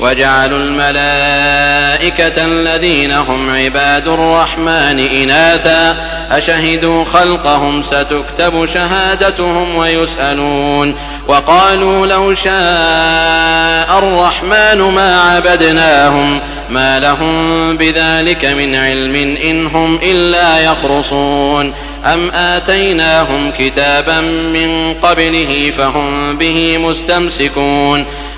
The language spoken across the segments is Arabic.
وجعلوا الملائكة الذين هم عباد الرحمن إناثا أشهدوا خلقهم ستكتب شهادتهم ويسألون وقالوا لو شاء الرحمن ما عبدناهم ما لهم بذلك من علم إن هم إلا يخرصون أم آتيناهم كتابا من قبله فهم به مستمسكون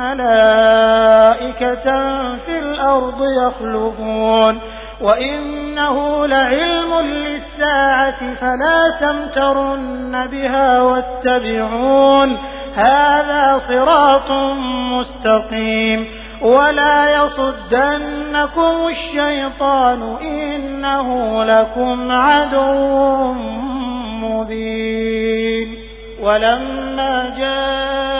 ملائكة في الأرض يخلفون وإنه لعلم للساعة فلا تمترن بها واتبعون هذا صراط مستقيم ولا يصدنكم الشيطان إنه لكم عدو مبين ولما جاء